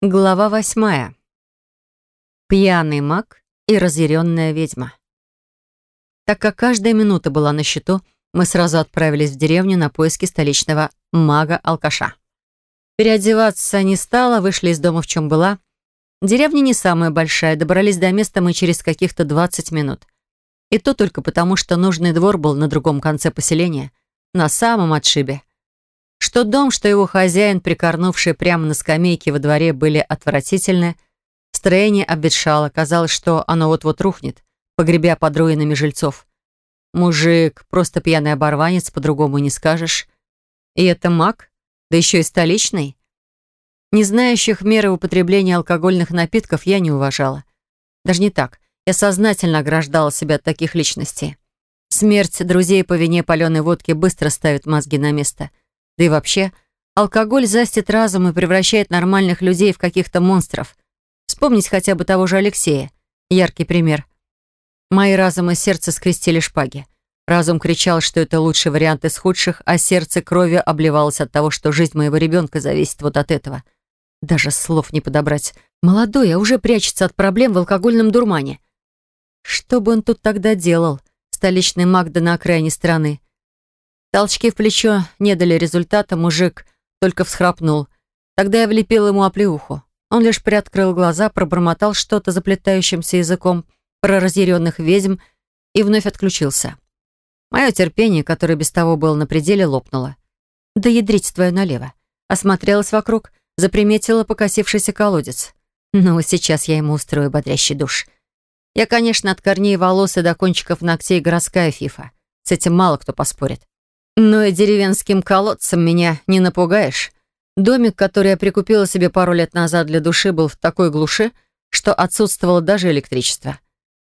Глава восьмая. Пьяный маг и разъяренная ведьма. Так как каждая минута была на счету, мы сразу отправились в деревню на поиски столичного мага-алкаша. Переодеваться не стала, вышли из дома в чем была. Деревня не самая большая, добрались до места мы через каких-то 20 минут. И то только потому, что нужный двор был на другом конце поселения, на самом отшибе. Что дом, что его хозяин, прикорнувший прямо на скамейке во дворе, были отвратительны. Строение обветшало, казалось, что оно вот-вот рухнет, погребя под руинами жильцов. Мужик, просто пьяный оборванец, по-другому не скажешь. И это маг, да еще и столичный. Не знающих меры употребления алкогольных напитков я не уважала. Даже не так. Я сознательно ограждала себя от таких личностей. Смерть друзей по вине паленой водки быстро ставит мозги на место — да и вообще, алкоголь застит разум и превращает нормальных людей в каких-то монстров. Вспомнить хотя бы того же Алексея. Яркий пример. Мои разум и сердце скрестили шпаги. Разум кричал, что это лучший вариант из худших, а сердце кровью обливалось от того, что жизнь моего ребенка зависит вот от этого. Даже слов не подобрать. Молодой, а уже прячется от проблем в алкогольном дурмане. Что бы он тут тогда делал, столичный Магда на окраине страны? Толчки в плечо не дали результата, мужик только всхрапнул. Тогда я влепил ему оплеуху. Он лишь приоткрыл глаза, пробормотал что-то заплетающимся языком про разъяренных ведьм и вновь отключился. Мое терпение, которое без того было на пределе, лопнуло. Да ядрить твою налево. Осмотрелась вокруг, заприметила покосившийся колодец. Ну, сейчас я ему устрою бодрящий душ. Я, конечно, от корней волос и до кончиков ногтей городская фифа. С этим мало кто поспорит. Но и деревенским колодцем меня не напугаешь. Домик, который я прикупила себе пару лет назад для души, был в такой глуши, что отсутствовало даже электричество.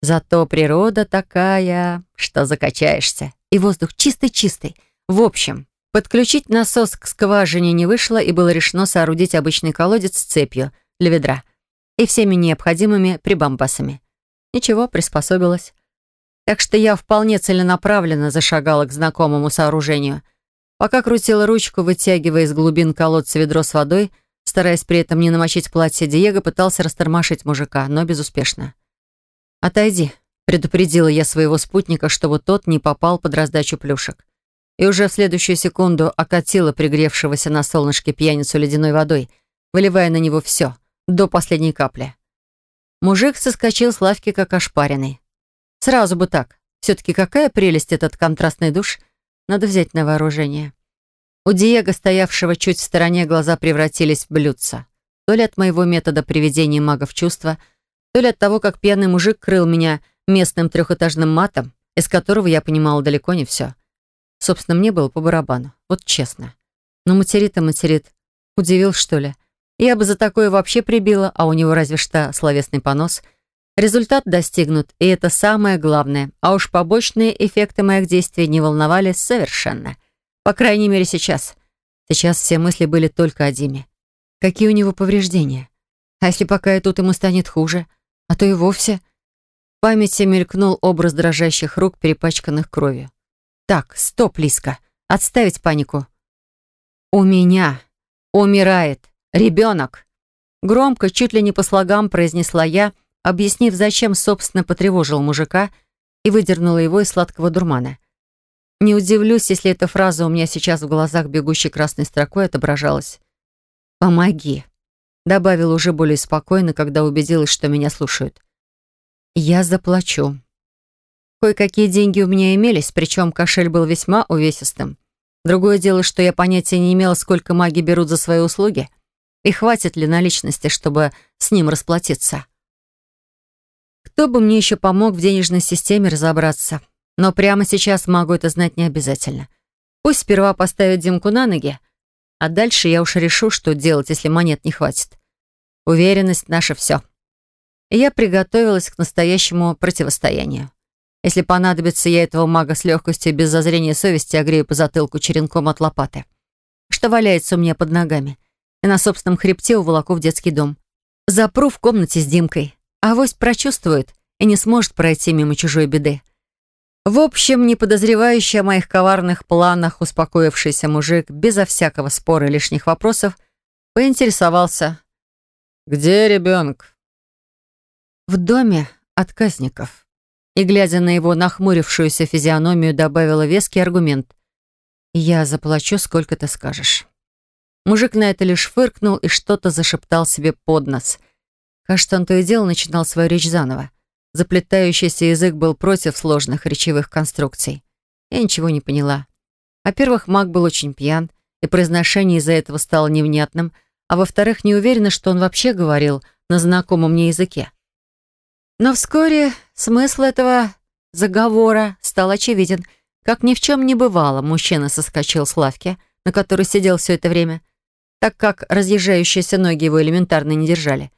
Зато природа такая, что закачаешься. И воздух чистый-чистый. В общем, подключить насос к скважине не вышло, и было решено соорудить обычный колодец с цепью для ведра и всеми необходимыми прибамбасами. Ничего, приспособилась так что я вполне целенаправленно зашагала к знакомому сооружению. Пока крутила ручку, вытягивая из глубин колодца ведро с водой, стараясь при этом не намочить платье, Диего пытался растормошить мужика, но безуспешно. «Отойди», — предупредила я своего спутника, чтобы тот не попал под раздачу плюшек. И уже в следующую секунду окатила пригревшегося на солнышке пьяницу ледяной водой, выливая на него все, до последней капли. Мужик соскочил с лавки, как ошпаренный. Сразу бы так. Все-таки какая прелесть этот контрастный душ. Надо взять на вооружение. У Диего, стоявшего чуть в стороне, глаза превратились в блюдца. То ли от моего метода приведения мага в чувство, то ли от того, как пьяный мужик крыл меня местным трехэтажным матом, из которого я понимала далеко не все. Собственно, мне было по барабану. Вот честно. Но материт-то материт. Удивил, что ли? Я бы за такое вообще прибила, а у него разве что словесный понос — Результат достигнут, и это самое главное. А уж побочные эффекты моих действий не волновали совершенно. По крайней мере, сейчас. Сейчас все мысли были только о Диме. Какие у него повреждения? А если пока я тут, ему станет хуже? А то и вовсе... В памяти мелькнул образ дрожащих рук, перепачканных кровью. Так, стоп, Лиска. Отставить панику. У меня умирает ребенок. Громко, чуть ли не по слогам произнесла я, — объяснив, зачем, собственно, потревожил мужика и выдернула его из сладкого дурмана. Не удивлюсь, если эта фраза у меня сейчас в глазах бегущей красной строкой отображалась. «Помоги», — добавила уже более спокойно, когда убедилась, что меня слушают. «Я заплачу». Кое-какие деньги у меня имелись, причем кошель был весьма увесистым. Другое дело, что я понятия не имела, сколько маги берут за свои услуги, и хватит ли наличности, чтобы с ним расплатиться. Кто бы мне еще помог в денежной системе разобраться? Но прямо сейчас могу это знать не обязательно. Пусть сперва поставят Димку на ноги, а дальше я уж решу, что делать, если монет не хватит. Уверенность — наше все. И я приготовилась к настоящему противостоянию. Если понадобится, я этого мага с легкостью без зазрения совести огрею по затылку черенком от лопаты, что валяется у меня под ногами, и на собственном хребте уволоку в детский дом. Запру в комнате с Димкой, Авось прочувствует и не сможет пройти мимо чужой беды. В общем, не подозревающий о моих коварных планах успокоившийся мужик безо всякого спора и лишних вопросов поинтересовался. «Где ребенок?» «В доме отказников». И, глядя на его нахмурившуюся физиономию, добавила веский аргумент. «Я заплачу, сколько ты скажешь». Мужик на это лишь фыркнул и что-то зашептал себе под нос. Кажется, то и дело начинал свою речь заново. Заплетающийся язык был против сложных речевых конструкций. Я ничего не поняла. Во-первых, маг был очень пьян, и произношение из-за этого стало невнятным, а во-вторых, не уверена, что он вообще говорил на знакомом мне языке. Но вскоре смысл этого заговора стал очевиден. Как ни в чем не бывало, мужчина соскочил с лавки, на которой сидел все это время, так как разъезжающиеся ноги его элементарно не держали,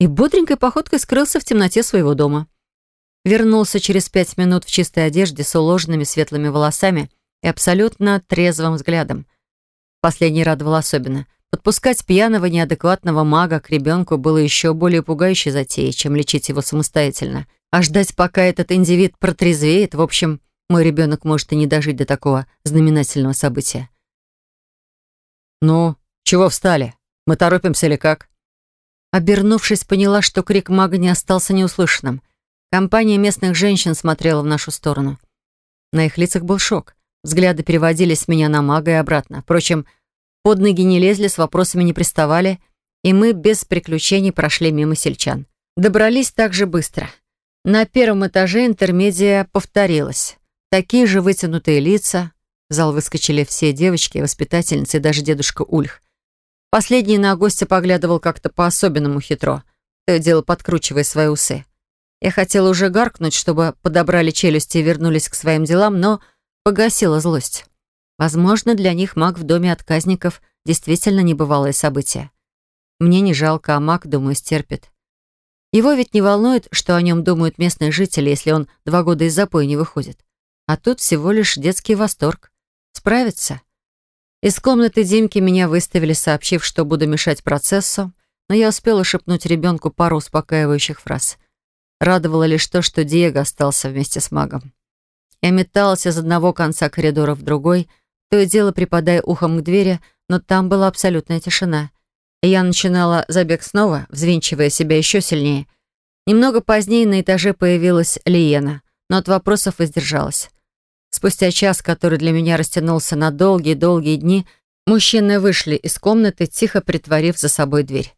и бодренькой походкой скрылся в темноте своего дома. Вернулся через пять минут в чистой одежде с уложенными светлыми волосами и абсолютно трезвым взглядом. Последний радовал особенно. Подпускать пьяного, неадекватного мага к ребенку было еще более пугающей затеей, чем лечить его самостоятельно. А ждать, пока этот индивид протрезвеет, в общем, мой ребенок может и не дожить до такого знаменательного события. «Ну, чего встали? Мы торопимся или как?» Обернувшись, поняла, что крик мага не остался неуслышанным — Компания местных женщин смотрела в нашу сторону. На их лицах был шок. Взгляды переводились с меня на мага и обратно. Впрочем, под ноги не лезли, с вопросами не приставали, и мы без приключений прошли мимо сельчан. Добрались так же быстро. На первом этаже интермедия повторилась. Такие же вытянутые лица. В зал выскочили все девочки, воспитательницы и даже дедушка Ульх. Последний на гостя поглядывал как-то по-особенному хитро, то и дело подкручивая свои усы. Я хотела уже гаркнуть, чтобы подобрали челюсти и вернулись к своим делам, но погасила злость. Возможно, для них маг в доме отказников действительно небывалое событие. Мне не жалко, а маг, думаю, стерпит. Его ведь не волнует, что о нем думают местные жители, если он два года из запоя не выходит. А тут всего лишь детский восторг. Справится. Из комнаты Димки меня выставили, сообщив, что буду мешать процессу, но я успела шепнуть ребенку пару успокаивающих фраз. Радовало лишь то, что Диего остался вместе с магом. Я металась из одного конца коридора в другой, то и дело припадая ухом к двери, но там была абсолютная тишина. Я начинала забег снова, взвинчивая себя еще сильнее. Немного позднее на этаже появилась Лиена, но от вопросов воздержалась. Спустя час, который для меня растянулся на долгие-долгие дни, мужчины вышли из комнаты, тихо притворив за собой дверь.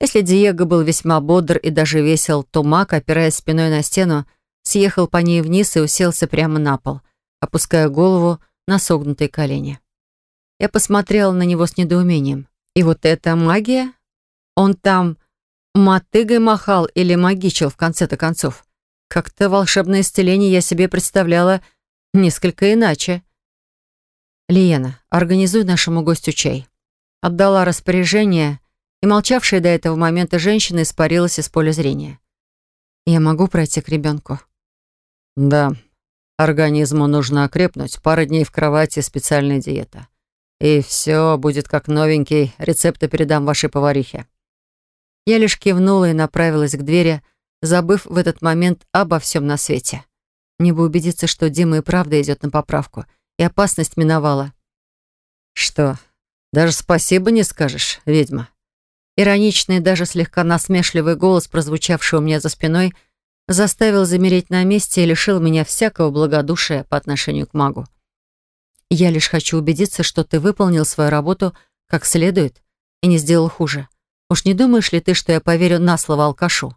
Если Диего был весьма бодр и даже весел, то Мак, опираясь спиной на стену, съехал по ней вниз и уселся прямо на пол, опуская голову на согнутые колени. Я посмотрела на него с недоумением. И вот это магия? Он там мотыгой махал или магичил в конце-то концов? Как-то волшебное исцеление я себе представляла несколько иначе. «Лиена, организуй нашему гостю чай». Отдала распоряжение и молчавшая до этого момента женщина испарилась из поля зрения. «Я могу пройти к ребенку?» «Да. Организму нужно окрепнуть. Пара дней в кровати, специальная диета. И все будет как новенький. Рецепты передам вашей поварихе». Я лишь кивнула и направилась к двери, забыв в этот момент обо всем на свете. Мне бы убедиться, что Дима и правда идет на поправку, и опасность миновала. «Что, даже спасибо не скажешь, ведьма?» Ироничный, даже слегка насмешливый голос, прозвучавший у меня за спиной, заставил замереть на месте и лишил меня всякого благодушия по отношению к магу. «Я лишь хочу убедиться, что ты выполнил свою работу как следует и не сделал хуже. Уж не думаешь ли ты, что я поверю на слово алкашу?»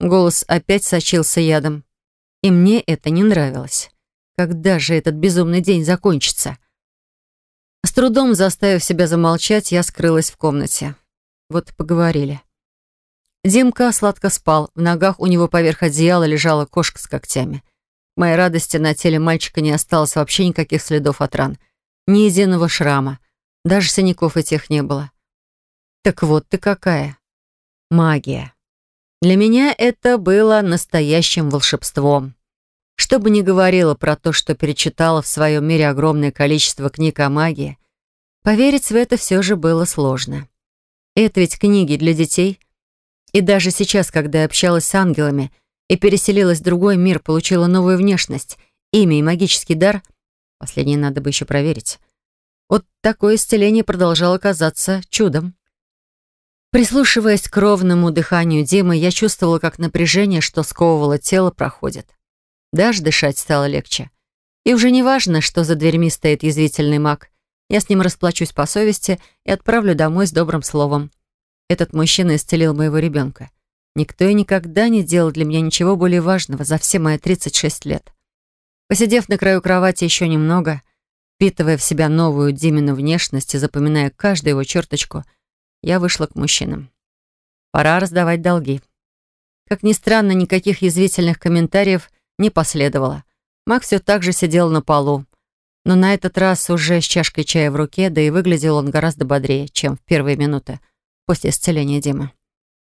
Голос опять сочился ядом. И мне это не нравилось. Когда же этот безумный день закончится? С трудом заставив себя замолчать, я скрылась в комнате. Вот поговорили. Димка сладко спал. В ногах у него поверх одеяла лежала кошка с когтями. К моей радости на теле мальчика не осталось вообще никаких следов от ран. Ни единого шрама. Даже синяков этих не было. Так вот ты какая. Магия. Для меня это было настоящим волшебством. Что бы ни говорила про то, что перечитала в своем мире огромное количество книг о магии, поверить в это все же было сложно. Это ведь книги для детей. И даже сейчас, когда я общалась с ангелами и переселилась в другой мир, получила новую внешность, имя и магический дар, последнее надо бы еще проверить. Вот такое исцеление продолжало казаться чудом. Прислушиваясь к ровному дыханию Димы, я чувствовала, как напряжение, что сковывало тело, проходит. Даже дышать стало легче. И уже не важно, что за дверьми стоит язвительный маг. Я с ним расплачусь по совести и отправлю домой с добрым словом. Этот мужчина исцелил моего ребенка. Никто и никогда не делал для меня ничего более важного за все мои 36 лет. Посидев на краю кровати еще немного, впитывая в себя новую Димину внешность и запоминая каждую его черточку, я вышла к мужчинам. Пора раздавать долги. Как ни странно, никаких язвительных комментариев не последовало. Мак все так же сидел на полу, но на этот раз уже с чашкой чая в руке, да и выглядел он гораздо бодрее, чем в первые минуты после исцеления Димы.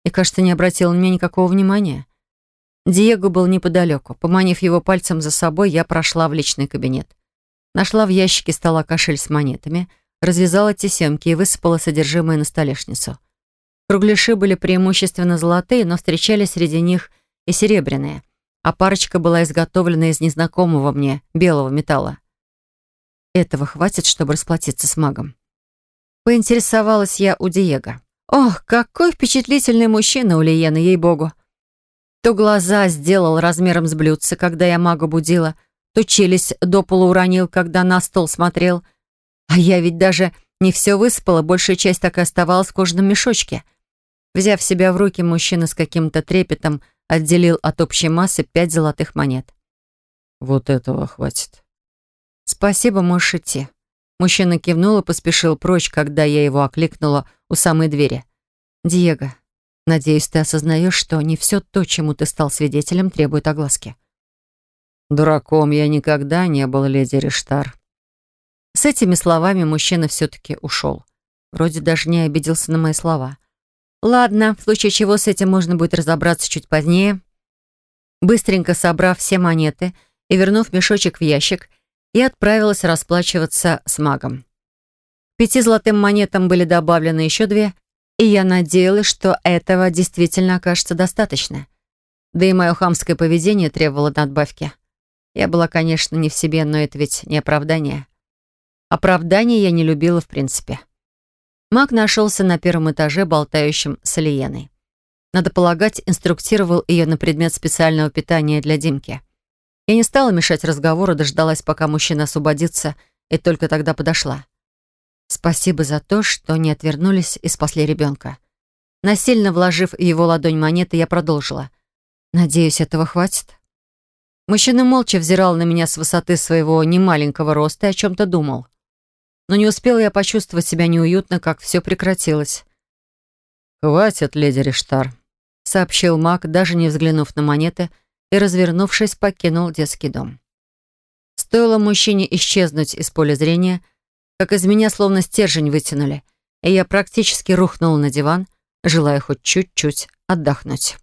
И, кажется, не обратил на меня никакого внимания. Диего был неподалеку. Поманив его пальцем за собой, я прошла в личный кабинет. Нашла в ящике стола кошель с монетами, развязала тесемки и высыпала содержимое на столешницу. Кругляши были преимущественно золотые, но встречались среди них и серебряные — а парочка была изготовлена из незнакомого мне белого металла. Этого хватит, чтобы расплатиться с магом. Поинтересовалась я у Диего. Ох, какой впечатлительный мужчина у Лиены, ей-богу. То глаза сделал размером с блюдце, когда я мага будила, то челюсть до полу уронил, когда на стол смотрел. А я ведь даже не все выспала, большая часть так и оставалась в кожаном мешочке. Взяв себя в руки, мужчина с каким-то трепетом отделил от общей массы пять золотых монет. «Вот этого хватит». «Спасибо, можешь идти». Мужчина кивнул и поспешил прочь, когда я его окликнула у самой двери. «Диего, надеюсь, ты осознаешь, что не все то, чему ты стал свидетелем, требует огласки». «Дураком я никогда не был, леди Рештар». С этими словами мужчина все-таки ушел. Вроде даже не обиделся на мои слова. Ладно, в случае чего с этим можно будет разобраться чуть позднее. Быстренько собрав все монеты и вернув мешочек в ящик, я отправилась расплачиваться с магом. К пяти золотым монетам были добавлены еще две, и я надеялась, что этого действительно окажется достаточно. Да и мое хамское поведение требовало надбавки. Я была, конечно, не в себе, но это ведь не оправдание. Оправдание я не любила в принципе. Маг нашелся на первом этаже, болтающим с Алиеной. Надо полагать, инструктировал ее на предмет специального питания для Димки. Я не стала мешать разговору, дождалась, пока мужчина освободится, и только тогда подошла. Спасибо за то, что не отвернулись и спасли ребенка. Насильно вложив в его ладонь монеты, я продолжила. «Надеюсь, этого хватит?» Мужчина молча взирал на меня с высоты своего немаленького роста и о чем-то думал но не успела я почувствовать себя неуютно, как все прекратилось. «Хватит, леди Риштар», — сообщил маг, даже не взглянув на монеты, и, развернувшись, покинул детский дом. Стоило мужчине исчезнуть из поля зрения, как из меня словно стержень вытянули, и я практически рухнула на диван, желая хоть чуть-чуть отдохнуть.